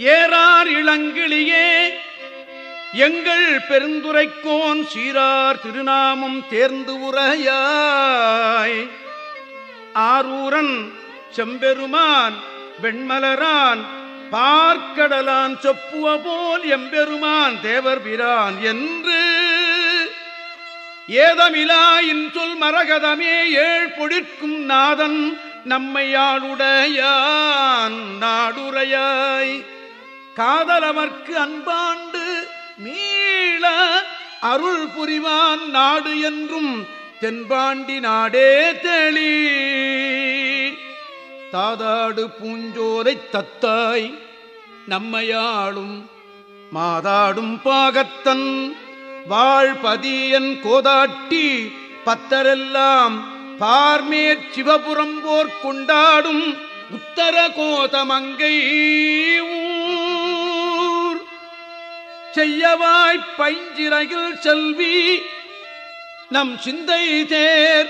ஏறார் இளங்கிளியே. எங்கள் பெருந்துரைக்கோன் சீரார் திருநாமம் தேர்ந்து உரையாய். ஆரூரன் செம்பெருமான் வெண்மலரான் பார்க்கடலான் சொப்புவ போல் எம்பெருமான் தேவர் பிரான் என்று. ஏதமிலா இன்சொல் மரகதமே ஏழ் பொடிற்கும் நாதன் நம்மையாளுடையான் நாடுரையாய். காதலவர்க்கு அன்பாண்டு மீள அருள் புரிவான் நாடு என்றும் தென்பாண்டி நாடே தெளி. தாதாடு பூஞ்சோரை தத்தாய் நம்மையாளும் மாதாடும் பாகத்தன் வாழ்பதியன் கோதாட்டி பத்தரெல்லாம் பார்மேற் சிவபுரம் போர் கொண்டாடும் உத்தர கோதமங்கை செய்யவாய் பைஞ்சிறகில் செல்வி நம் சிந்தை தேர்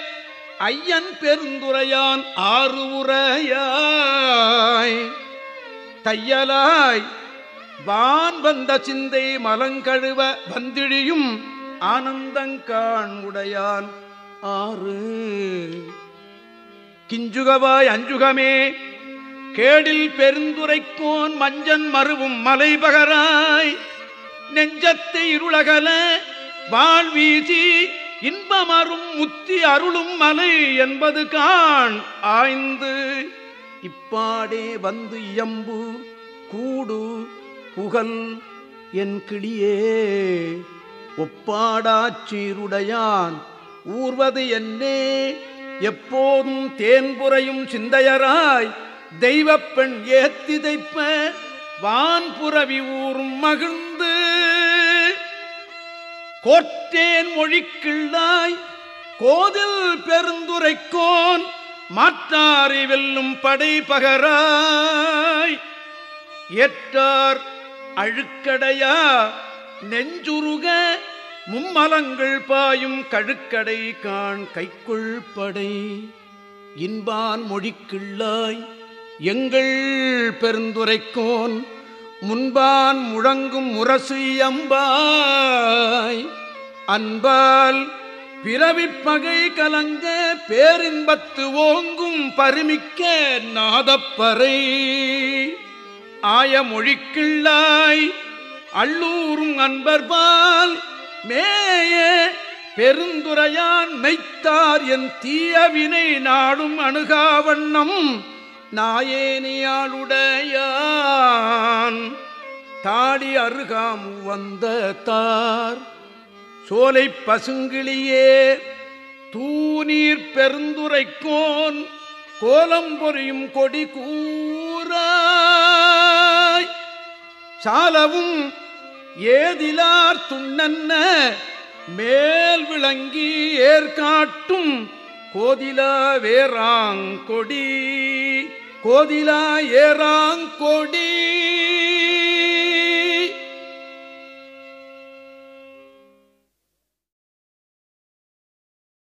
ஐயன் பெருந்துரையான் ஆறு உரையாய் தையலாய் வான் வந்த சிந்தை மலங்கழுவ வந்திழியும் ஆனந்தங்கான் உடையான் ஆறு. கிஞ்சுகவாய் அஞ்சுகமே கேடில் பெருந்துரைக்கோன் மஞ்சன் மருவும் மலைபகராய். நெஞ்சத்தை இருளகல வாழ்வீசி இன்பமரும் முத்தி அருளும் மலை என்பது காண் ஆய்ந்து. இப்பாடே வந்து இயம்பு கூடு புகழ் என் கிளியே ஒப்பாடாச்சீருடையான் ஊர்வது என்னே? எப்போதும் தேன்புறையும் சிந்தையராய் தெய்வப்பெண் ஏத்திதைப்ப ஏத்தி தைப்ப வான்புறவி ஊரும் மகிழ்ந்து கோர்த்தேன் மொழிக்கிள்ளாய் கோதில் பெருந்துரைக்கோன் மாற்றாரி வெல்லும் படை பகராய். ஏற்றார் அழுக்கடையா நெஞ்சுருக மும்மலங்கள் பாயும் கழுக்கடை காண் கைக்குள் படை. இன்பான் மொழிக்கிள்ளாய் எங்கள் பெருந்துரைக்கோன் முன்பான் முழங்கும் முரசு அம்பாய் அன்பால் பிறவிப்பகை கலங்க பேரின்பத்து ஓங்கும் பருமிக்க நாதப்பறை. ஆய மொழிக்கிள்ளாய் அள்ளூரும் அன்பர்பால் மேய பெருந்துரையான் மெய்த்தார் என் தீயவினை நாடும் அணுகாவண்ணம். நாயேனியாளுடையான். தாடி அருகாம் வந்த தார் சோலை பசுங்கிளியே தூநீர் பெருந்துரைக்கோன் கோலம் பொறியும் கொடி கூறாய். சாலவும் ஏதிலார் துண்ணன்ன மேல் விளங்கி ஏற்காட்டும் கோதிலா வேறாங்கொடி கோதிலா ஏறாங்கொடி.